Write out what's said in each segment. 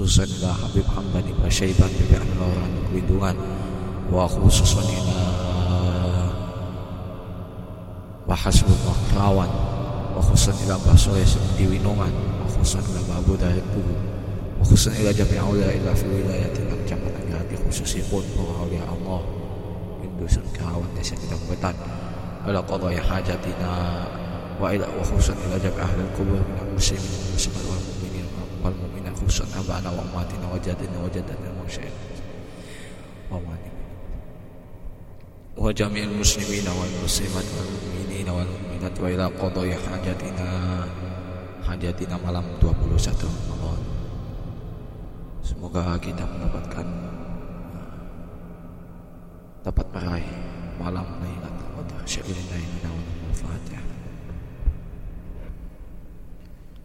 khususan ga Habib Hamdan ibn Syaiban bibir orang kewindungan wa khususan ila Bahasbullah Rawan. Wa khususan ila Mbah Soleh di Winungan wa khususan ila Mbah Abu Dahid Kubu wa khususan ila Jami Aulia ila fi wilayatil hati khususnya pun bahwa awliya Allah. Min dusun kawan desa kedambetan ala qadaya hajatina. Wa ila wa khususan ila Jami Ahlul Kubur min al-Muslimin wal Muslimat khususan abana wa ummatina wa jadina wa jadina wa syahid wa wani wa jami'il muslimina wal muslimat wal mu'minina wal mu'minat wa ila qadai hajatina hajatina malam dua 21 Ramadan semoga kita mendapatkan eh, dapat meraih malam ini. lailatul qadar syahidina inna wa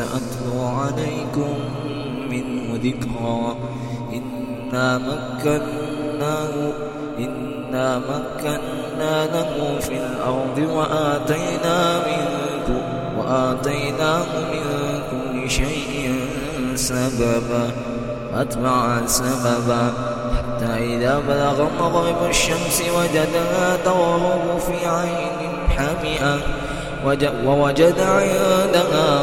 سأتلو عليكم منه ذكرا. إنا مكناه إنا مكنا له في الأرض وآتينا من وآتيناه من كل شيء سببا. أتبع سببا. حتى إذا بلغ مغرب الشمس وجدها تغرب في عين حامئة ووجد عندها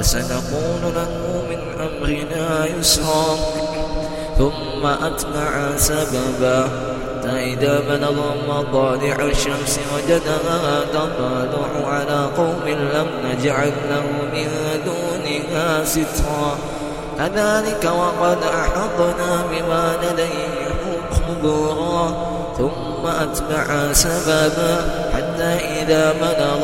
فسنقول له من أمرنا يسرا. ثم أتبع سببا. حتى إذا بلغ مطالع الشمس وجدها تطلع على قوم لم نجعل له من دونها سترا. كذلك وقد أحطنا بما لديه خبرا ثم أتبع سببا. حتى إذا بلغ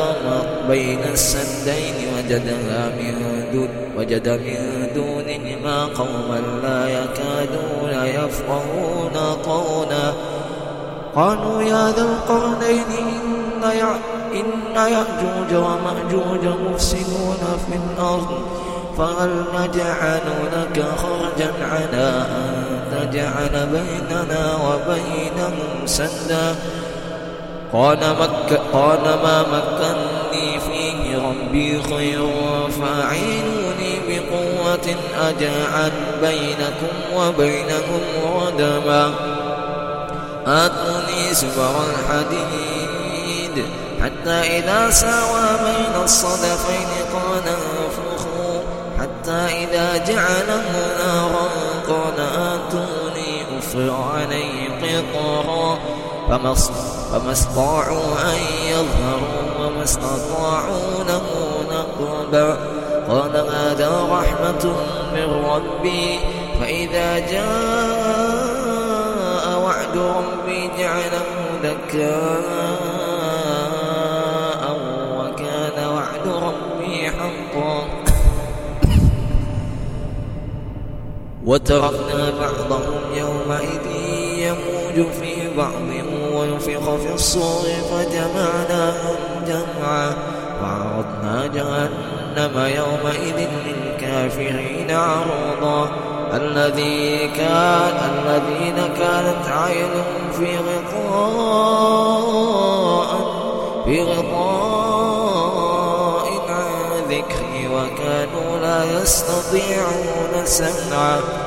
بين السدين وجدها من دون وجد من دونهما قوما لا يكادون يفقهون قولا. قالوا يا ذا القرنين إن, يع... إن يأجوج ومأجوج مفسدون في الأرض فهل نجعل لك خرجا على أن تجعل بيننا وبينهم سدا؟ قال, مك... قال ما فيه ربي خير فأعينوني بقوة أجعل بينكم وبينهم ردما آتوني زبر الحديد حتى إذا ساوى بين الصدفين قال انفخوا. حتى إذا جعله نارا قال آتوني أفر عليه قطرا. فما استطاعوا أن يظهروا أستطاعوا له نقبا. قال هذا رحمة من ربي. فإذا جاء وعد ربي جعله دكاء وكان وعد ربي حقا. وتركنا بعضهم يومئذ يموج في بعض ونفخ في الصور فجمعناهم جمعا وعرضنا جهنم يومئذ للكافرين عرضا الذي كان الذين كانت عينهم في غطاء في غطاء عن ذكري وكانوا لا يستطيعون سمعا.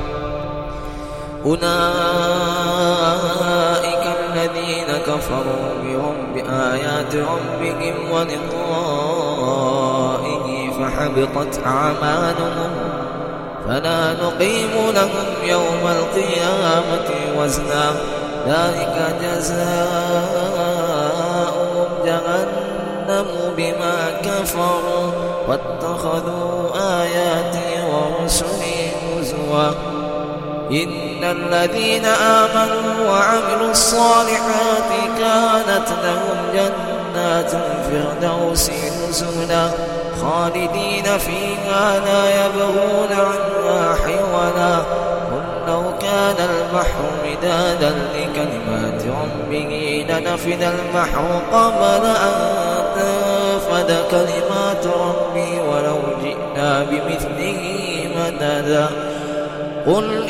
أولئك الذين كفروا برب آيات ربهم ولقائه فحبطت أعمالهم. فلا نقيم لهم يوم القيامة وزنا. ذلك جزاؤهم جهنم بما كفروا. واتخذوا آياتي ورسلي هزوا. إن الذين آمنوا وعملوا الصالحات كانت لهم جنات الفردوس نزلا خالدين فيها لا يبغون عنها حولا قل لو كان البحر مدادا لكلمات ربه لنفد البحر قبل أن تنفد كلمات ربي ولو جئنا بمثله مددا قل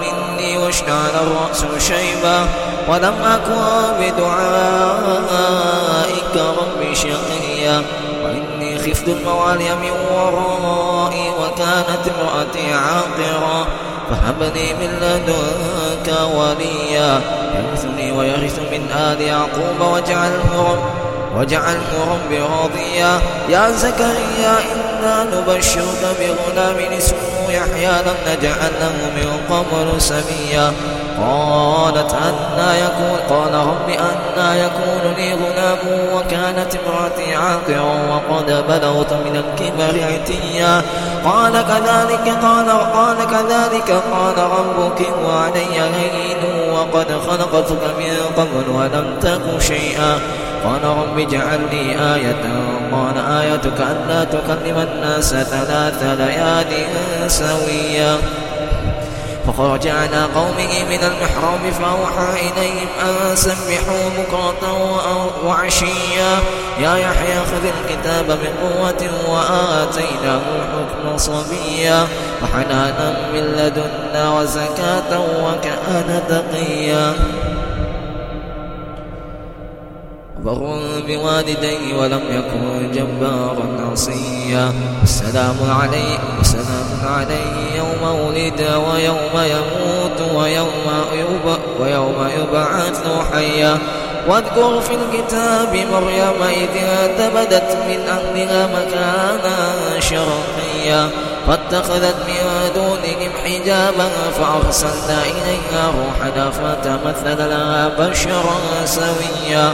واشتعل الرأس شيبا ولم أكن بدعائك رب شقيا وإني خفت الموالي من ورائي وكانت امرأتي عاقرا فهب لي من لدنك وليا يرثني ويرث من آل يعقوب واجعله رب واجعله رب راضيا. يا زكريا إنا نبشرك بغلام اسمه يحيى لم نجعل له من قبل سميا. قالت أنا يكون قال رب أنا يكون لي غلام وكانت امرأتي عاقرا وقد بلغت من الكبر عتيا. قال كذلك قال قال كذلك قال ربك وعلي هين وقد خلقتك من قبل ولم تك شيئا. قال رب اجعل لي آية. قال آيتك ألا تكلم الناس ثلاث ليال سويا. فخرج على قومه من المحراب فأوحى إليهم أن سبحوا بكرة وعشيا. يا يحيى خذ الكتاب بقوة وآتيناه الحكم صبيا. وحنانا من لدنا وزكاة وكأن تقيا. بر بوالديه ولم يكن جبارا عصيا السلام عليه وسلام عليه يوم ولد ويوم يموت ويوم يب ويوم يبعث حيا. واذكر في الكتاب مريم إذ انتبدت من أهلها مكانا شرقيا. فاتخذت من دونهم حجابا فأرسلنا إليها روحنا فتمثل لها بشرا سويا.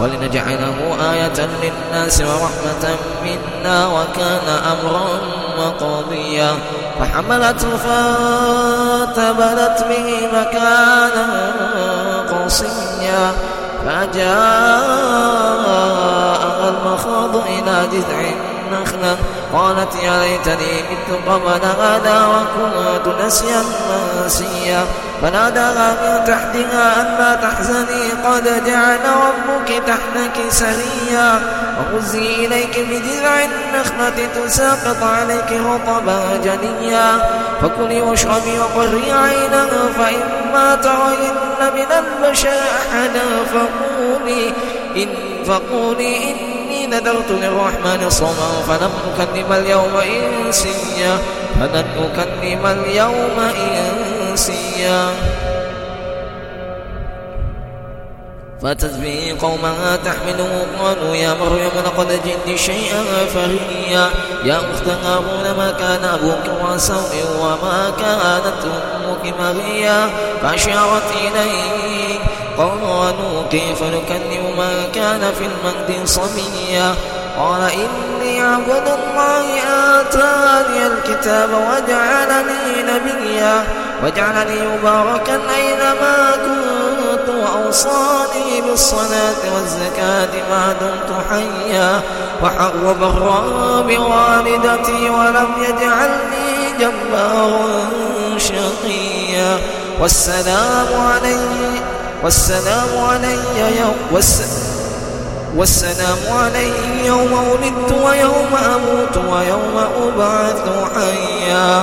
ولنجعله آية للناس ورحمة منا وكان أمرا مقضيا فحملته فانتبذت به مكانا قصيا. فجاء المخاض إلى جذع النخلة قالت يا ليتني مت قبل هذا وكنت نسيا منسيا فناداها من تحتها ألا تحزني قد جعل ربك تحتك سريا. وخذي إليك بجذع النخلة تساقط عليك رطبا جنيا. فكلي واشربي وقري عينا فإما ترين من البشر أحدا فقولي إن فقولي إني نذرت للرحمن صوما فلم أكلم اليوم إنسيا. فلن أكلم اليوم إنسيا. فاتت به قومها تحمله قالوا يا مريم لقد جئت شيئا فريا يا أخت هارون ما كان أبوك وسوء وما كانت أمك مغيا فأشارت إليه قالوا كيف نكلم من كان في المهد صبيا قال إني عبد الله آتاني الكتاب وجعلني نبيا وجعلني مباركا أينما كنت وأوصاني بالصلاة والزكاة ما دمت حيا. وحر برا بوالدتي ولم يجعلني جبارا شقيا. والسلام علي والسلام علي يوم والسلام والسلام علي يوم ولدت ويوم أموت ويوم أبعث حيا.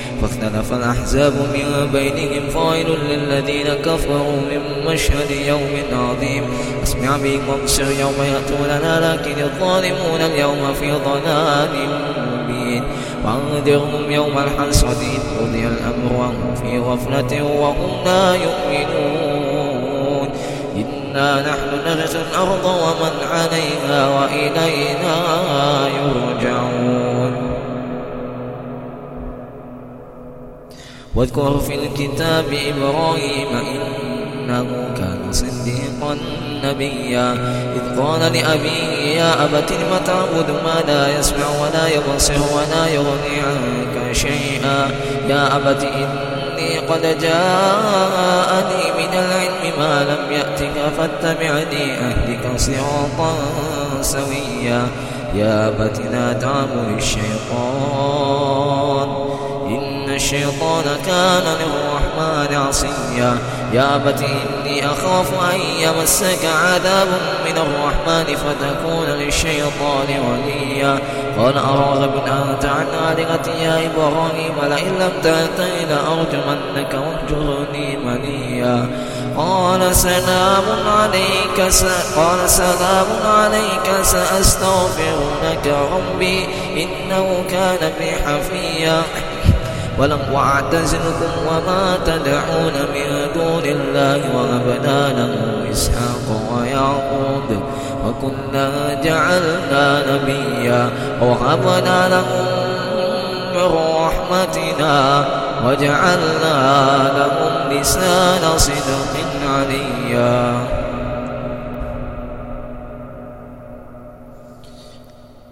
فاختلف الأحزاب من بينهم فويل للذين كفروا من مشهد يوم عظيم. أسمع بهم وابصر يوم يأتوننا لكن الظالمون اليوم في ضلال مبين. وأنذرهم يوم الحسرة إذ قضي الأمر وهم في غفلة وهم لا يؤمنون. إنا نحن نرث الأرض ومن عليها وإلينا يرجعون. واذكر في الكتاب إبراهيم إنه كان صديقا نبيا. إذ قال لأبيه يا أبت لم تعبد ما لا يسمع ولا يبصر ولا يغني عنك شيئا؟ يا أبت إني قد جاءني من العلم ما لم يأتك فاتبعني أهدك صراطا سويا. يا أبت لا تعبد الشيطان. الشيطان كان للرحمن عصيا. يا أبت إني أخاف أن يمسك عذاب من الرحمن فتكون للشيطان وليا قال أراغب أنت عن آلهتي يا إبراهيم؟ لئن لم تنتهي لأرجمنك واهجرني مليا قال سلام عليك س... قال سلام عليك سأستغفر لك ربي إنه كان بي حفيا. وأعتزلكم وما تدعون من دون الله وهبنا له إسحاق ويعقوب وكنا جعلنا نبيا وهبنا لهم من رحمتنا وجعلنا لهم لسان صدق عليا.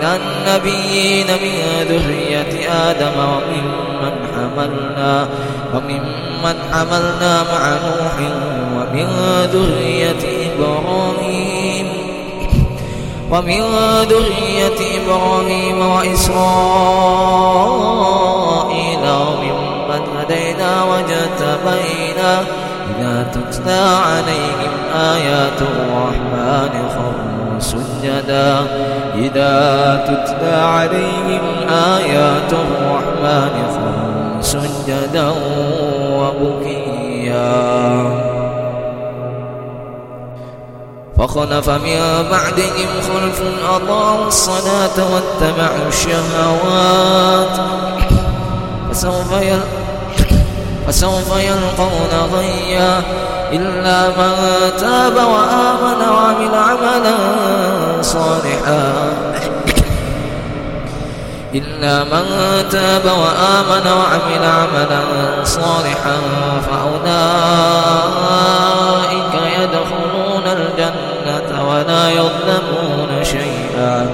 من النبيين من ذرية آدم وممن حملنا وممن حملنا مع نوح ومن ذرية إبراهيم ومن ذرية إبراهيم وإسرائيل وممن هدينا واجتبينا إذا تتلى عليهم آيات الرحمن خروا سجدا. إذا تتلى عليهم آيات الرحمن خروا سجدا وبكيا. فخلف من بعدهم خلف أضاعوا الصلاة واتبعوا الشهوات. فسوف. فسوف يلقون غيا. إلا من تاب وآمن وعمل عملا صالحا. إلا من تاب وآمن وعمل عملا صالحا فأولئك يدخلون الجنة ولا يظلمون شيئا.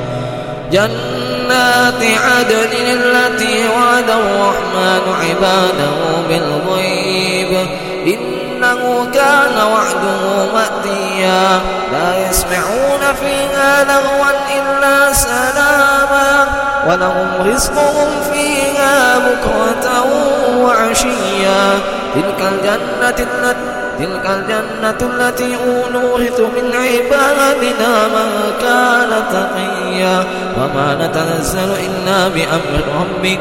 جنات عدن التي وعد الرحمن عباده بالغيب. إنه كان وعده مأتيا. لا يسمعون فيها لغوا إلا سلاما. ولهم رزقهم فيها بكرة وعشيا. تلك الجنة التي تلك الجنة التي نورث من عبادنا من كان تقيا. وما نتنزل إلا بأمر ربك.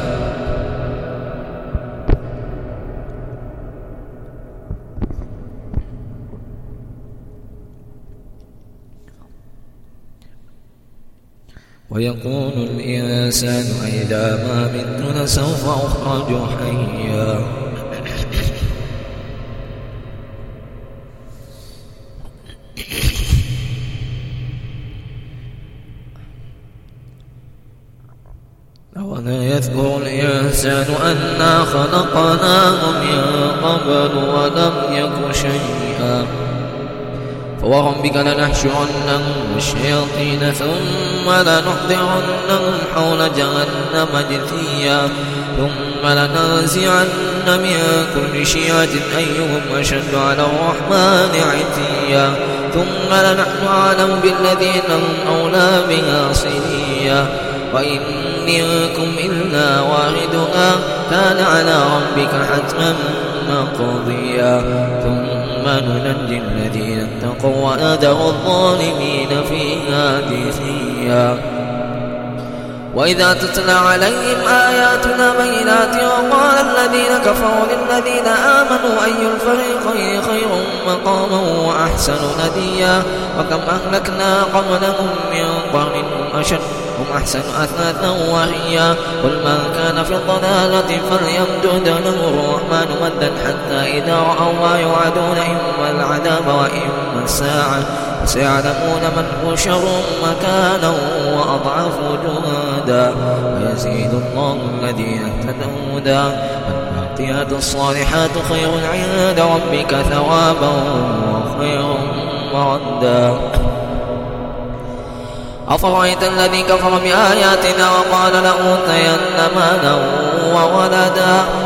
ويقول الإنسان إذا ما مت لسوف أخرج حيا. أولا يذكر الإنسان أنا خلقناه من قبل ولم يك شيئا. فوربك لنحشرنهم الشياطين ثم لنحضرنهم حول جهنم جثيا ثم لننزعن من كل شيعة أيهم أشد على الرحمن عتيا ثم لنحن أعلم بالذين هم أولى بها صليا وإن منكم إلا واردها كان على ربك حتما مقضيا ثم ننجي الذين اتقوا ونذر الظالمين فيها جثيا وإذا تتلى عليهم آياتنا بينات وقال الذين كفروا للذين آمنوا أي الفريقين خير مقاما وأحسن نديا وكم أهلكنا قبلهم من قرن هم أشد هم أحسن أثاثا وهيا قل من كان في الضلالة فليمدد له الرحمن مدا حتى إذا رأوا ما يوعدون إما العذاب وإما الساعة وسيعلمون من هو شر مكانا وأضعف جهدا ويزيد الله الذين اهتدوا هدى والباقيات الصالحات خير عند ربك ثوابا وخير مردا. أفرأيت الذي كفر بآياتنا وقال لأوتين مالا وولدا؟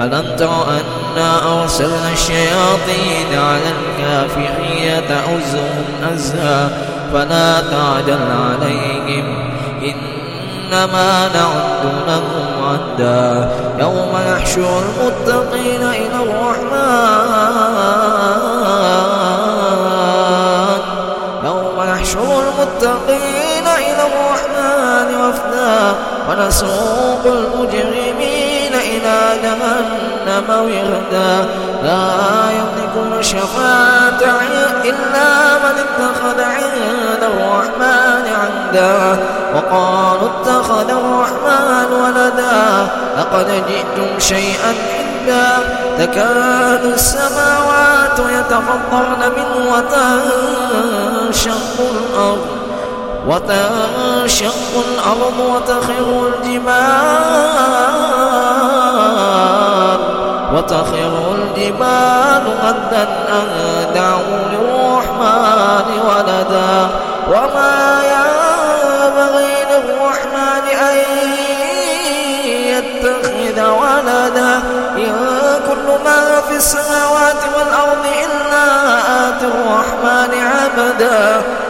ألم تر أنا أرسلنا الشياطين على الكافرين تأزهم أزها فلا تعجل عليهم. إنما نعد لهم عدا. يوم يحشر المتقين إلى الرحمن. يوم يحشر المتقين إلى الرحمن وفدا. ونسوق المجرمين جهنم وردا. لا يملكون الشفاعة إلا من اتخذ عند الرحمن عدا وقالوا اتخذ الرحمن ولدا. لقد جئتم شيئا إدا تكاد السماوات يتفطرن منه وتنشق الأرض وتنشق الأرض وتخر الجبال. وتخر الجبال غدا أن دعوا للرحمن ولدا. وما ينبغي للرحمن أن يتخذ ولدا. إن كل ما في السماوات والأرض إلا آتي الرحمن عبدا.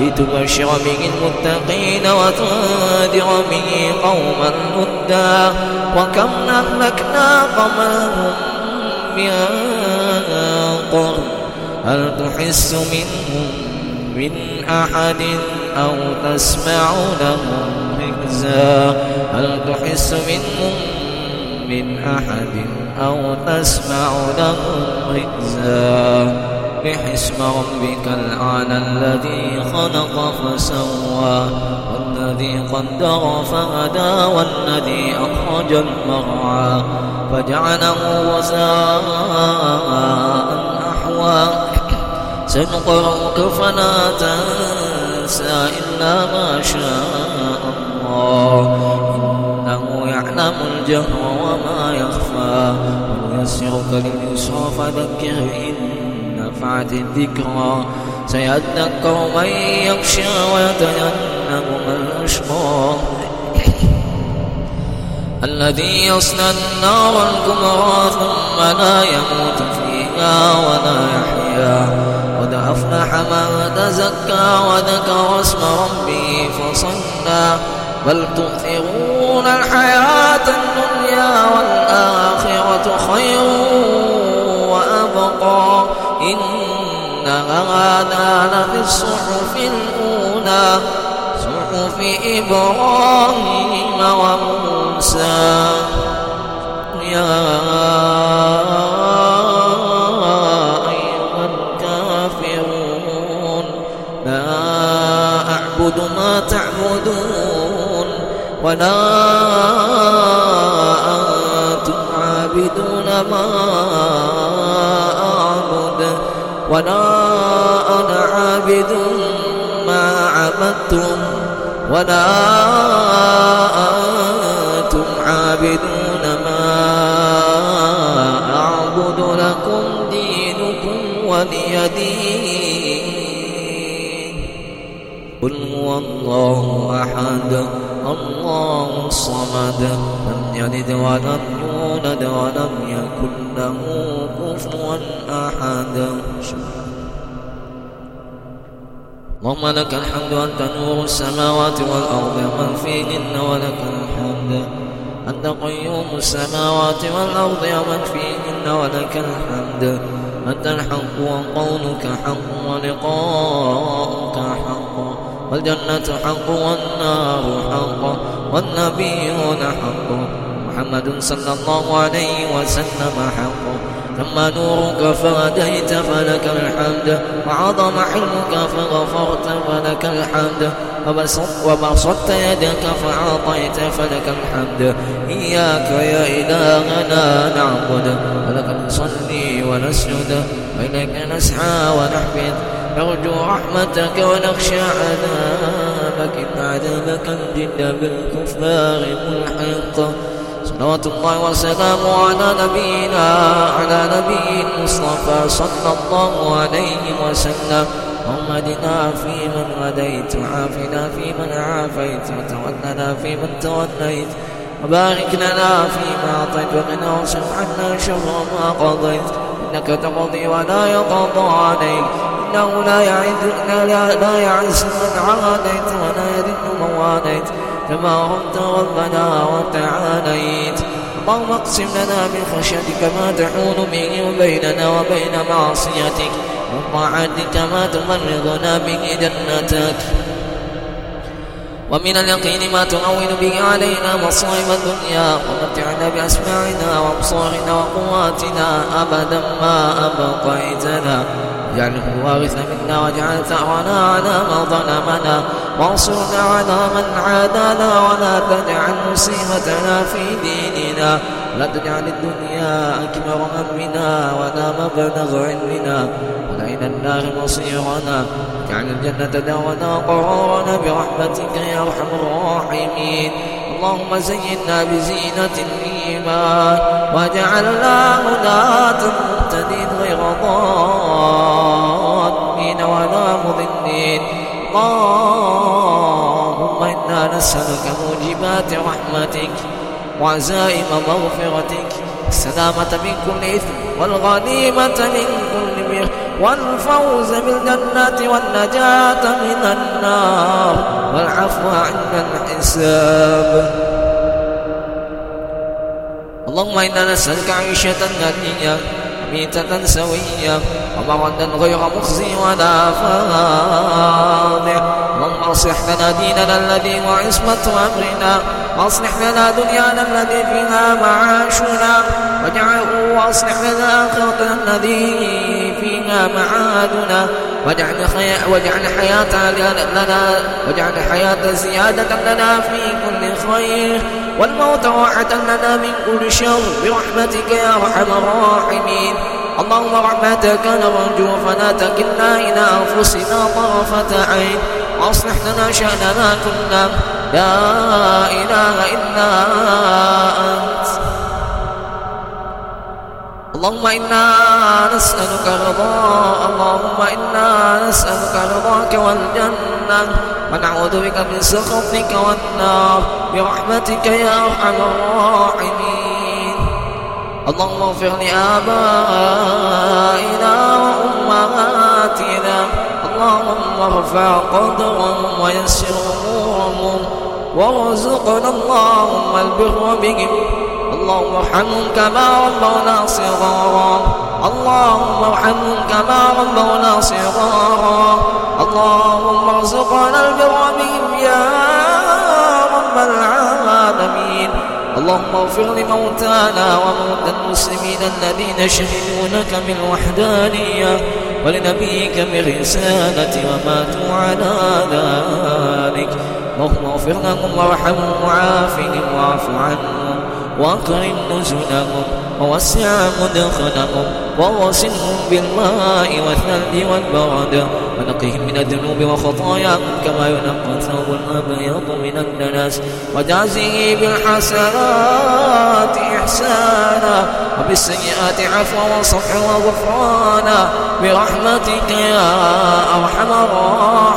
لتبشر به المتقين وتنذر به قوما لدا وكم أهلكنا قبلهم من قرن هل تحس منهم من أحد أو تسمع لهم ركزا هل تحس منهم من أحد أو تسمع لهم ركزا بحسم ربك الأعلى الذي خلق فسوى والذي قدر فهدى والذي أخرج المرعى فجعله وساء أحوى سنقرأك فلا تنسى إلا ما شاء الله إنه يعلم الجهر وما يخفى ونيسرك لليسرى فذكر إن نفعت الذكرى. سيذكر من يخشى ويتجنبها الأشقى الذي يصلى النار الكبرى ثم لا يموت فيها ولا يحيا. قد أفلح من تزكى وذكر اسم ربه فصلى. بل تؤثرون الحياة الدنيا والآخرة خير وأبقى. إن هذا لفي الصحف الأولى صحف إبراهيم وموسى. يا أيها الكافرون لا أعبد ما تعبدون ولا أنتم عابدون ما ولا أنا عابد ما عبدتم ولا أنتم عابدون ما أعبد لكم دينكم ولي قل هو الله أحد الله الصمد لم يلد ولم يولد ولم يكن له كفوا أحد. اللهم لك الحمد أنت نور السماوات والأرض ومن فيهن ولك الحمد. أنت قيوم السماوات والأرض ومن فيهن ولك الحمد. أنت الحق وقولك حق ولقاؤك حق. والجنة حق والنار حق. والنبيون حق. محمد صلى الله عليه وسلم حق ثم نورك فهديت فلك الحمد. وعظم حلمك فغفرت فلك الحمد. وبسطت يدك فأعطيت فلك الحمد. إياك يا إلهنا نعبد. فلك نصلي ونسجد. وإليك نسعى ونحفظ نرجو رحمتك ونخشى عذابك. إن عذابك الجد بالكفار ملحق. صلوات الله وسلامه على نبينا على نبي المصطفى صلى الله عليه وسلم. اللهم اهدنا فيمن هديت وعافنا فيمن عافيت وتولنا فيمن توليت وبارك لنا فيما أعطيت وقنا واصرف عنا شر ما قضيت. إنك تقضي ولا يقضى عليك. إنه لا يعز لا, لا يعز من عاديت ولا يذل من واليت. تباركت ربنا وتعاليت. اللهم اقسم لنا من خشيتك ما تحول به بيننا وبين معصيتك وطاعتك ما تبلغنا به جنتك. ومن اليقين ما تهون به علينا مصائب الدنيا ومتعنا بأسماعنا وأبصارنا وقواتنا أبدا ما أبقيتنا. واجعله الوارث منا واجعل ثأرنا على من ظلمنا وانصرنا على من عادانا ولا تجعل مصيبتنا في ديننا. ولا تجعل الدنيا أكبر همنا ولا مبلغ علمنا. ولا إلى النار مصيرنا. واجعل الجنة دارنا قرارنا برحمتك يا أرحم الراحمين. اللهم زينا بزينة الإيمان. واجعلنا هداة مهتدين غير ضالين ولا مضلين اللهم إنا نسألك موجبات رحمتك وعزائم مغفرتك. السلامة من كل إثم والغنيمة من كل بر والفوز بالجنة والنجاة من النار. والعفو عند الحساب. اللهم إنا نسألك عيشة هنية ميتة سوية ومردا غير مخزي ولا فاضح. اللهم اصلح لنا ديننا الذي هو عصمة أمرنا. واصلح لنا دنيانا الذي فيها معاشنا. واجعله واصلح لنا آخرتنا الذي فيها معادنا. واجعل خي... واجعل حياة لنا واجعل الحياة زيادة لنا في كل خير. والموت راحة لنا من كل شر. برحمتك يا أرحم الراحمين. اللهم رحمتك نرجو فلا تكلنا إلى أنفسنا طرفة عين. وأصلح لنا شأننا كله لا إله إلا أنت. اللهم إنا نسألك رضا اللهم إنا نسألك رضاك والجنة. ونعوذ بك من سخطك والنار برحمتك يا أرحم الراحمين. اللهم اغفر لآبائنا وأمهاتنا. اللهم ارفع قدرهم ويسر أمورهم. وارزقنا اللهم البر بهم. اللهم ارحمهم كما ربونا صغارا. اللهم ارحمهم كما ربونا صغارا. اللهم ارزقنا البر بهم يا رب العالمين. اللهم اغفر لموتانا وموتى المسلمين الذين شهدوا لك بالوحدانية ولنبيك بالرسالة وماتوا على ذلك. اللهم اغفر لهم وارحمهم وعافهم واعف عنهم. واكرم نزلهم ووسع مدخلهم وغسلهم بالماء والثلج والبرد. ونقهم من الذنوب وخطاياهم كما ينقى الثوب الأبيض من الدنس وجازه بالحسنات إحسانا وبالسيئات عفوا وصفحا وغفرانا. برحمتك يا أرحم الراحمين.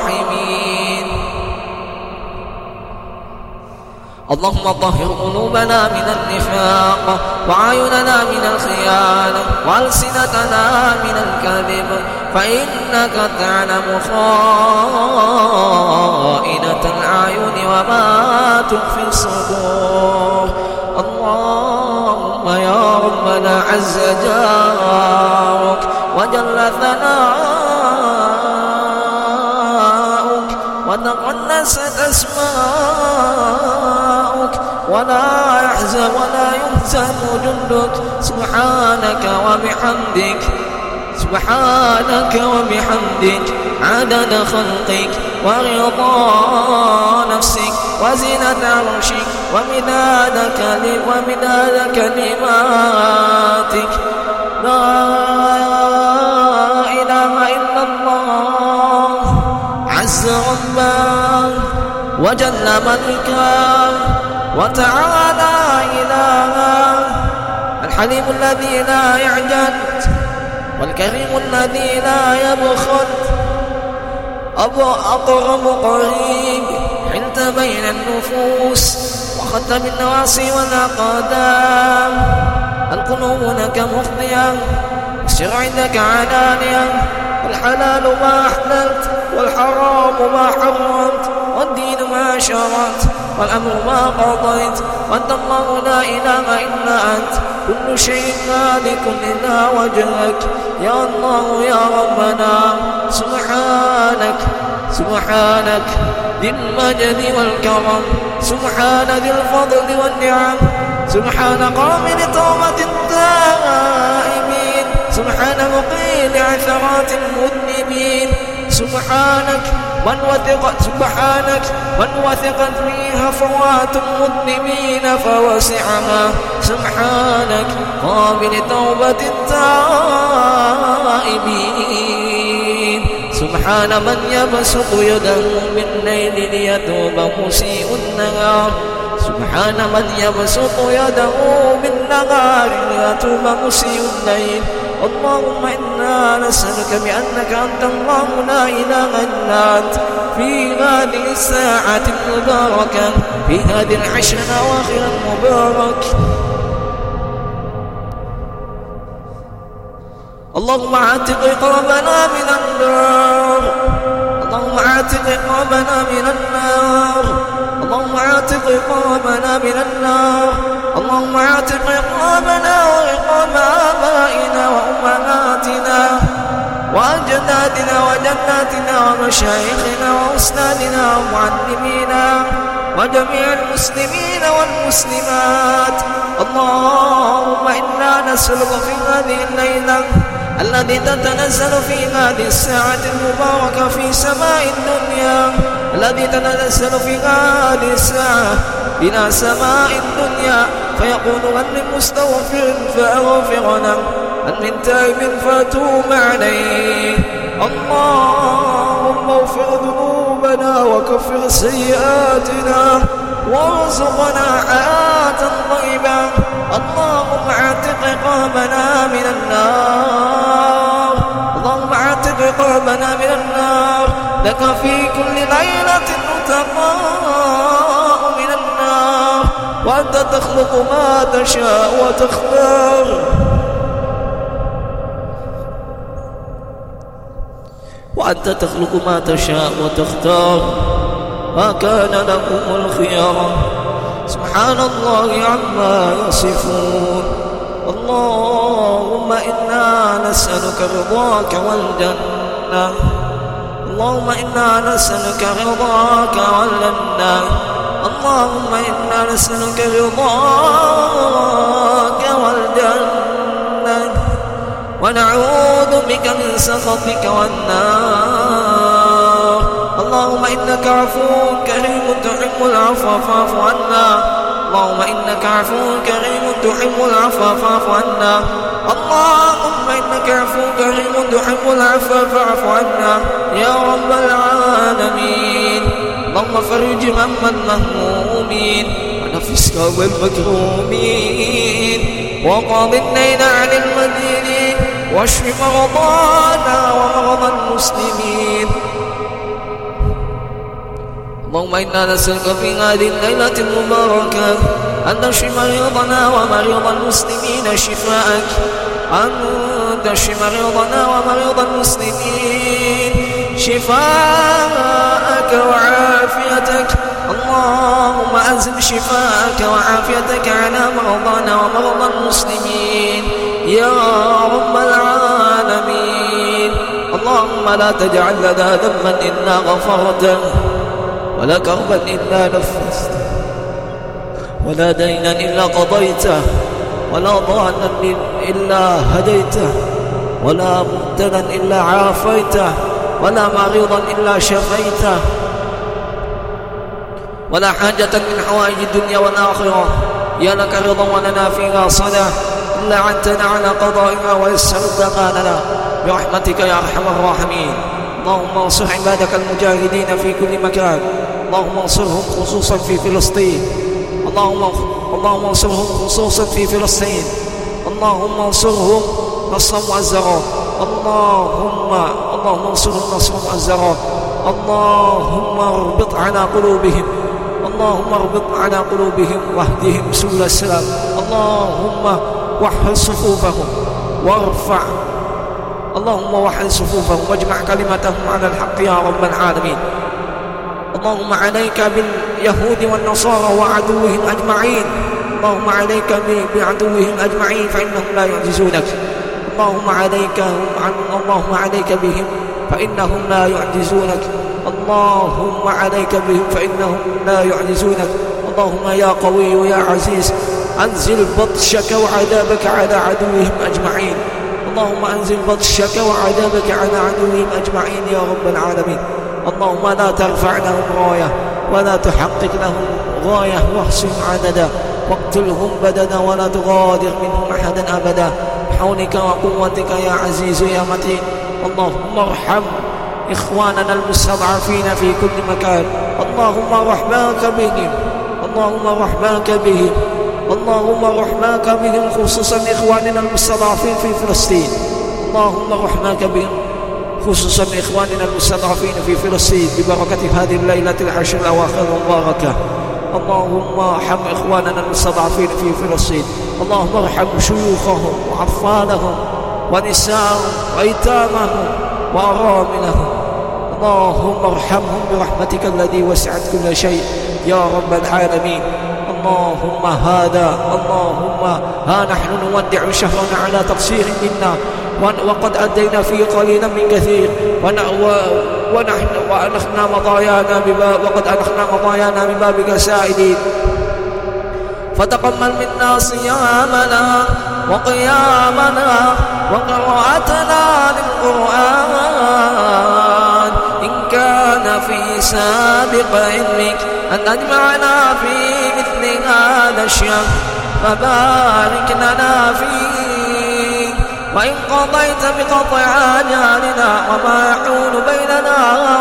اللهم طهر قلوبنا من النفاق وعيننا من الخيانة وألسنتنا من الكذب فإنك تعلم خائنة الأعين وما تخفي الصدور. اللهم يا ربنا عز جارك وجل ثناؤك وتقدست أسماؤك ولا يحزن ولا يهزم جندك سبحانك وبحمدك سبحانك وبحمدك عدد خلقك ورضا نفسك وزنة عرشك ومداد كلم ومداد كلماتك إله وجل ملكا وتعالى إلها الحليم الذي لا يعجل والكريم الذي لا يبخل. أبو أقرب قريب حلت بين النفوس وخدت بالنواصي والأقدام. القلوب لك مخضية والسر عندك علانية. الحلال ما أحللت والحرام ما حرمت. والدين ما شرعت والأمر ما قضيت وأنت الله لا إله إلا أنت. كل شيء هالك إلا وجهك. يا الله يا ربنا سبحانك سبحانك ذي المجد والكرم سبحان ذي الفضل والنعم سبحان قابل توبة التائبين سبحان مقيل عثرات المذنبين. سبحانك من وثق سبحانك من وثقت فيها فوات المذنبين فوسعها. سبحانك قابل توبة التائبين. سبحان من يبسط يده بالليل ليتوب مسيء النهار. سبحان من يبسط يده بالنهار ليتوب مسيء الليل. اللهم إنا نسألك بأنك أنت الله لا إله إلا أنت. في هذه الساعة المباركة في هذه العشر الأواخر المبارك. اللهم عاتق رقبنا من النار. اللهم عاتق رقبنا من النار. اللهم عاتق رقابنا من النار. اللهم عاتق رقابنا ورقاب آبائنا وأمهاتنا وأجدادنا وجداتنا ومشايخنا وأستاذنا ومعلمينا وجميع المسلمين والمسلمات. اللهم إنا نسألك في هذه الليلة الذي تتنزل في هذه الساعة المباركة في سماء الدنيا. الذي تتنزل في هذه الساعة إلى سماء الدنيا. فيقول هل من مستغفر فأغفر له. من تائب فأتوب عليه. اللهم اغفر ذنوبنا وكفر سيئاتنا. وارزقنا حياة طيبة. اللهم أعتق رقابنا من النار. رقابنا من النار. لك في كل ليلة تقاء من النار. وأنت تخلق ما تشاء وتختار. وأنت تخلق ما تشاء وتختار. ما كان لكم الخيار. سبحان الله عما يصفون. اللهم إنا نسألك رضاك والجنة. اللهم إنا نسألك رضاك والجنة اللهم إنا نسألك رضاك والجنة. ونعوذ بك من سخطك والنار. اللهم إنك عفو كريم تحب العفو فاعف عنا. اللهم إنك عفو كريم تحب العفو فاعف عنا. اللهم إنك عفو كريم تحب العفو فاعف عنا يا رب العالمين. اللهم فرج هم المهمومين ونفس كرب المكرومين وقض الليل عن المدينين. واشف مرضانا ومرضى المسلمين. اللهم إنا نسألك في هذه الليلة المباركة أن تشفي مريضنا ومريض المسلمين شفاءك. أن تشفي مريضنا ومريض المسلمين شفاءك وعافيتك. اللهم أنزل شفاءك وعافيتك على مرضانا ومرضى المسلمين. يا رب العالمين. اللهم لا تجعل لنا ذنبا إلا غفرته ولا كربا إلا نفسته ولا دينا إلا قضيته ولا ضالا إلا هديته ولا مبتلا إلا عافيته ولا مريضا إلا شفيته ولا حاجة من حوائج الدنيا والآخرة. يا لك رضا ولنا فيها صلاة. إلا عنتنا على قضائنا ويسرت لنا برحمتك يا أرحم الراحمين. اللهم انصر عبادك المجاهدين في كل مكان. اللهم انصرهم خصوصا في فلسطين. اللهم اللهم انصرهم خصوصا في فلسطين. اللهم انصرهم نصرا مؤزرا. اللهم اللهم انصرهم نصرا مؤزرا. اللهم اربط على قلوبهم. اللهم اربط على قلوبهم واهدهم سبل السلام. اللهم وحد صفوفهم. وارفع اللهم وحد صفوفهم واجمع كلمتهم على الحق يا رب العالمين. اللهم عليك باليهود والنصارى وعدوهم أجمعين. اللهم عليك بعدوهم أجمعين فإنهم لا يعجزونك. اللهم عليك اللهم عليك بهم فإنهم لا يعجزونك. اللهم عليك بهم فإنهم لا يعجزونك. اللهم يا قوي يا عزيز أنزل بطشك وعذابك على عدوهم أجمعين. اللهم أنزل بطشك وعذابك على عدوهم أجمعين يا رب العالمين. اللهم لا ترفع لهم راية ولا تحقق لهم غاية واحسن عددا. واقتلهم بددا ولا تغادر منهم أحدا أبدا. بحولك وقوتك يا عزيز يا متين. اللهم ارحم إخواننا المستضعفين في كل مكان. اللهم رحماك بهم. اللهم رحماك بهم. اللهم رحماك بهم خصوصا إخواننا المستضعفين في فلسطين. اللهم رحماك بهم. خصوصا إخواننا المستضعفين في فلسطين ببركة هذه الليلة العشر الأواخر المباركة. اللهم ارحم إخواننا المستضعفين في فلسطين. اللهم ارحم شيوخهم وأطفالهم ونساءهم وأيتامهم وأراملهم اللهم ارحمهم برحمتك الذي وسعت كل شيء يا رب العالمين. اللهم هذا اللهم ها نحن نودع شهرنا على تقصير منا وقد أدينا فيه قليلا من كثير ونحن وأنخنا مضايانا بباب وقد أنخنا مضايانا ببابك سائلين. فتقبل منا صيامنا وقيامنا وقراءتنا للقرآن إن كان في سابق علمك أن أجمعنا في مثل هذا الشهر فبارك لنا فيه وإن قضيت بقطع آجالنا وما يحول بيننا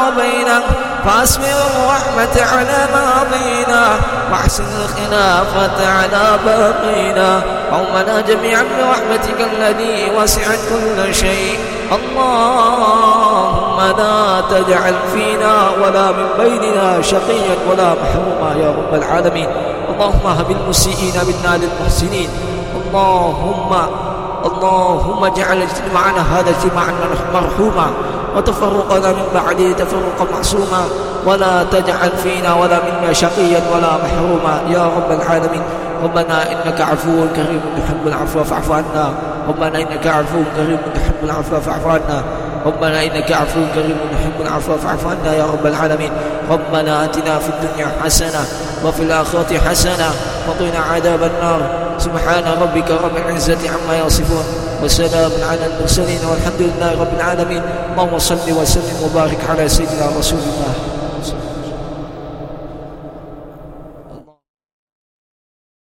وبينك فأسمر الرحمة على ماضينا واحسن الخلافة على باقينا قومنا جميعا برحمتك الذي وسعت كل شيء. اللهم لا تجعل فينا ولا من بيننا شقيا ولا محروما يا رب العالمين. اللهم هب المسيئين منا للمحسنين اللهم اللهم اجعل اجتماعنا هذا اجتماعا مرحوما وتفرقنا من بعده تفرقا معصوما ولا تجعل فينا ولا منا شقيا ولا محروما. يا رب العالمين ربنا إنك عفو كريم تحب العفو فاعف عنا. ربنا إنك عفو كريم تحب العفو فاعف عنا. ربنا إنك عفو كريم تحب العفو فاعف عنا يا رب العالمين. ربنا آتنا في الدنيا حسنة وفي الآخرة حسنة وقنا عذاب النار. سبحان ربك رب العزة عما يصفون وسلام على المرسلين والحمد لله رب العالمين. اللهم صل وسلم وبارك على سيدنا رسول الله.